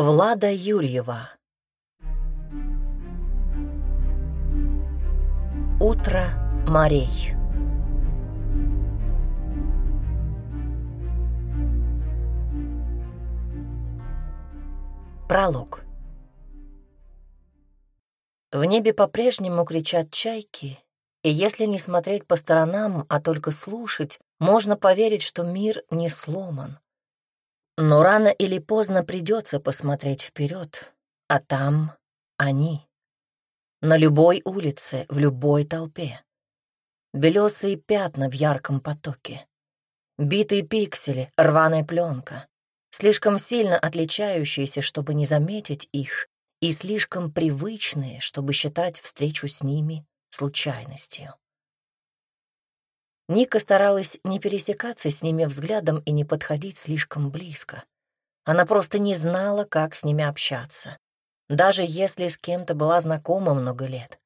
Влада Юрьева. Утро морей. Пролог. В небе по-прежнему кричат чайки, и если не смотреть по сторонам, а только слушать, можно поверить, что мир не сломан. Но рано или поздно придется посмотреть вперед, а там они. На любой улице, в любой толпе. Белесые пятна в ярком потоке. Битые пиксели, рваная пленка. Слишком сильно отличающиеся, чтобы не заметить их, и слишком привычные, чтобы считать встречу с ними случайностью. Ника старалась не пересекаться с ними взглядом и не подходить слишком близко. Она просто не знала, как с ними общаться, даже если с кем-то была знакома много лет.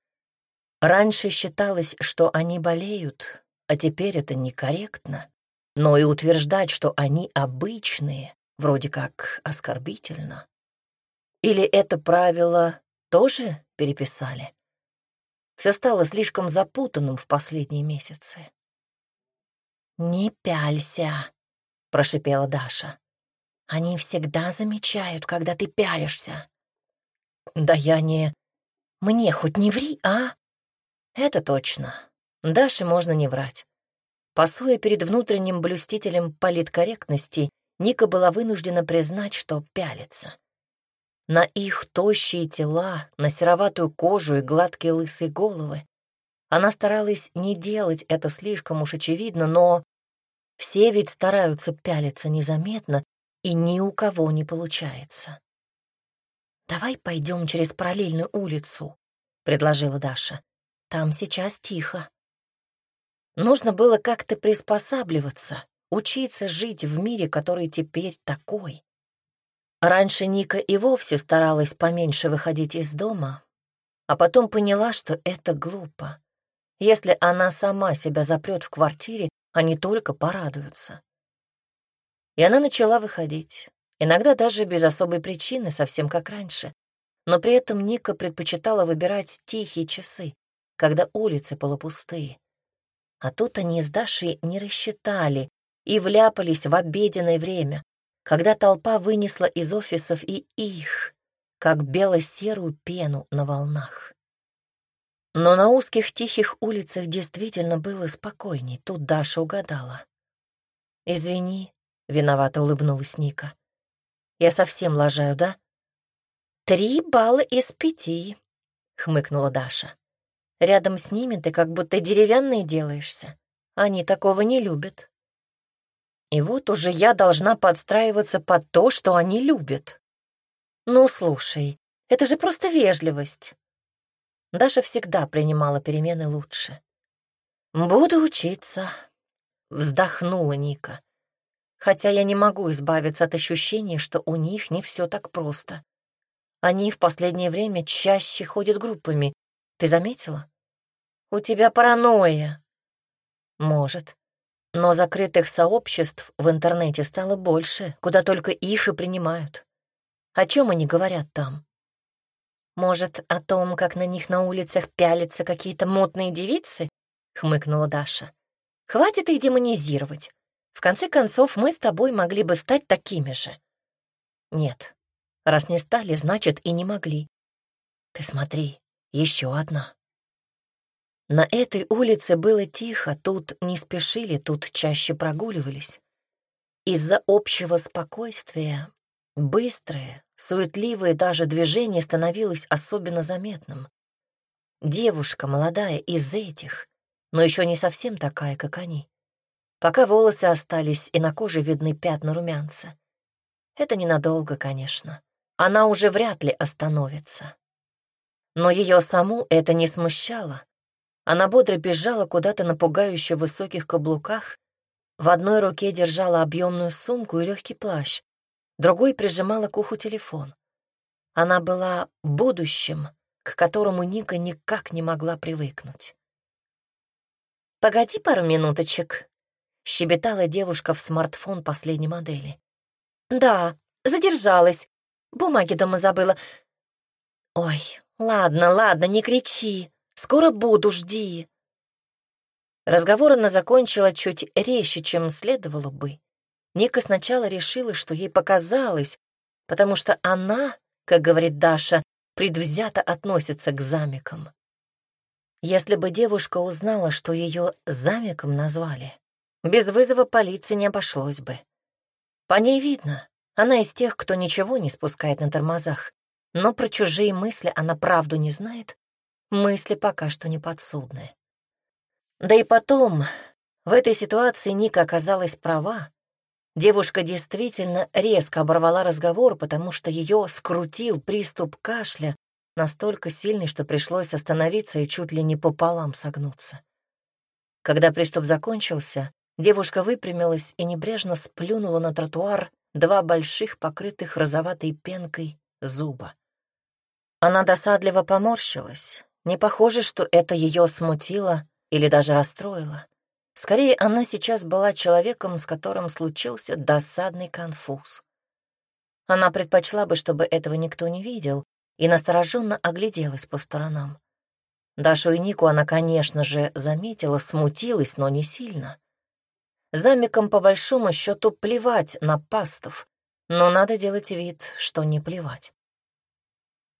Раньше считалось, что они болеют, а теперь это некорректно. Но и утверждать, что они обычные, вроде как оскорбительно. Или это правило тоже переписали? Все стало слишком запутанным в последние месяцы. «Не пялься», — прошипела Даша. «Они всегда замечают, когда ты пялишься». «Да я не... Мне хоть не ври, а?» «Это точно. Даше можно не врать». Пасуя перед внутренним блюстителем политкорректности, Ника была вынуждена признать, что пялится. На их тощие тела, на сероватую кожу и гладкие лысые головы. Она старалась не делать это слишком уж очевидно, но все ведь стараются пялиться незаметно, и ни у кого не получается. «Давай пойдем через параллельную улицу», — предложила Даша. «Там сейчас тихо». Нужно было как-то приспосабливаться, учиться жить в мире, который теперь такой. Раньше Ника и вовсе старалась поменьше выходить из дома, а потом поняла, что это глупо. Если она сама себя запрет в квартире, они только порадуются. И она начала выходить, иногда даже без особой причины, совсем как раньше. Но при этом Ника предпочитала выбирать тихие часы, когда улицы полупустые. А тут они с Дашей не рассчитали и вляпались в обеденное время, когда толпа вынесла из офисов и их, как бело-серую пену на волнах. Но на узких тихих улицах действительно было спокойней, тут Даша угадала. «Извини», — виновато улыбнулась Ника. «Я совсем лажаю, да?» «Три балла из пяти», — хмыкнула Даша. «Рядом с ними ты как будто деревянный делаешься. Они такого не любят». И вот уже я должна подстраиваться под то, что они любят. Ну, слушай, это же просто вежливость. Даша всегда принимала перемены лучше. «Буду учиться», — вздохнула Ника. «Хотя я не могу избавиться от ощущения, что у них не все так просто. Они в последнее время чаще ходят группами. Ты заметила? У тебя паранойя». «Может. Но закрытых сообществ в интернете стало больше, куда только их и принимают. О чем они говорят там?» Может, о том, как на них на улицах пялятся какие-то модные девицы? Хмыкнула Даша. Хватит их демонизировать. В конце концов, мы с тобой могли бы стать такими же. Нет, раз не стали, значит, и не могли. Ты смотри, еще одна. На этой улице было тихо, тут не спешили, тут чаще прогуливались. Из-за общего спокойствия быстрое, суетливое даже движение становилось особенно заметным. Девушка молодая из этих, но еще не совсем такая, как они. Пока волосы остались, и на коже видны пятна румянца. Это ненадолго, конечно. Она уже вряд ли остановится. Но ее саму это не смущало. Она бодро бежала куда-то на пугающе высоких каблуках, в одной руке держала объемную сумку и легкий плащ, другой прижимала к уху телефон. Она была будущим, к которому Ника никак не могла привыкнуть. «Погоди пару минуточек», — щебетала девушка в смартфон последней модели. «Да, задержалась. бумаги дома забыла. Ой, ладно, ладно, не кричи. Скоро буду, жди. Разговор она закончила чуть резче, чем следовало бы. Ника сначала решила, что ей показалось, потому что она, как говорит Даша, предвзято относится к замикам. Если бы девушка узнала, что ее замиком назвали, без вызова полиции не обошлось бы. По ней видно, она из тех, кто ничего не спускает на тормозах, но про чужие мысли она правду не знает, мысли пока что не подсудны. Да и потом, в этой ситуации Ника оказалась права. Девушка действительно резко оборвала разговор, потому что ее скрутил приступ кашля, настолько сильный, что пришлось остановиться и чуть ли не пополам согнуться. Когда приступ закончился, девушка выпрямилась и небрежно сплюнула на тротуар два больших, покрытых розоватой пенкой, зуба. Она досадливо поморщилась. Не похоже, что это ее смутило или даже расстроило. Скорее, она сейчас была человеком, с которым случился досадный конфуз. Она предпочла бы, чтобы этого никто не видел, и настороженно огляделась по сторонам. Дашу и Нику она, конечно же, заметила, смутилась, но не сильно. Замиком, по большому счету, плевать на пастов, но надо делать вид, что не плевать.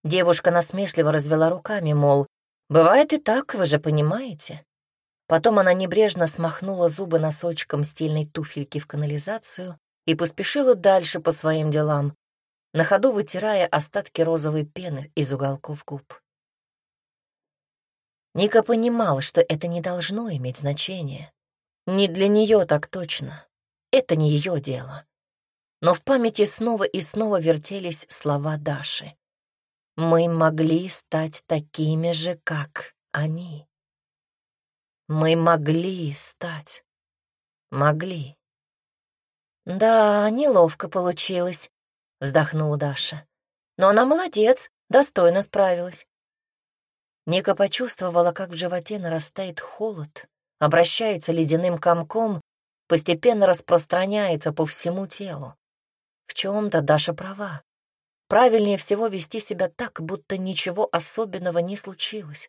Девушка насмешливо развела руками, мол, «Бывает и так, вы же понимаете». Потом она небрежно смахнула зубы носочком стильной туфельки в канализацию и поспешила дальше по своим делам, на ходу вытирая остатки розовой пены из уголков губ. Ника понимала, что это не должно иметь значения. Не для нее так точно. Это не ее дело. Но в памяти снова и снова вертелись слова Даши. «Мы могли стать такими же, как они». Мы могли стать. Могли. Да, неловко получилось, вздохнула Даша. Но она молодец, достойно справилась. Ника почувствовала, как в животе нарастает холод, обращается ледяным комком, постепенно распространяется по всему телу. В чем-то Даша права. Правильнее всего вести себя так, будто ничего особенного не случилось.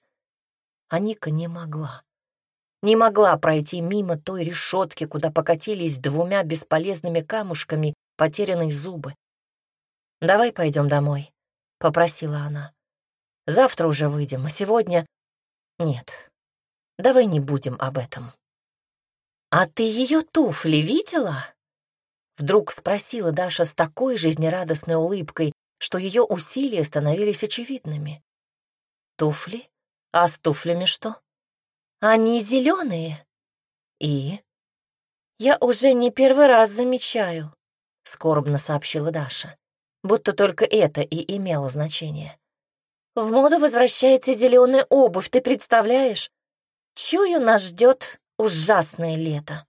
А Ника не могла не могла пройти мимо той решетки, куда покатились двумя бесполезными камушками потерянные зубы. «Давай пойдем домой», — попросила она. «Завтра уже выйдем, а сегодня...» «Нет, давай не будем об этом». «А ты ее туфли видела?» Вдруг спросила Даша с такой жизнерадостной улыбкой, что ее усилия становились очевидными. «Туфли? А с туфлями что?» Они зеленые. И? Я уже не первый раз замечаю, скорбно сообщила Даша. Будто только это и имело значение. В моду возвращается зеленая обувь, ты представляешь? Чую, нас ждет ужасное лето.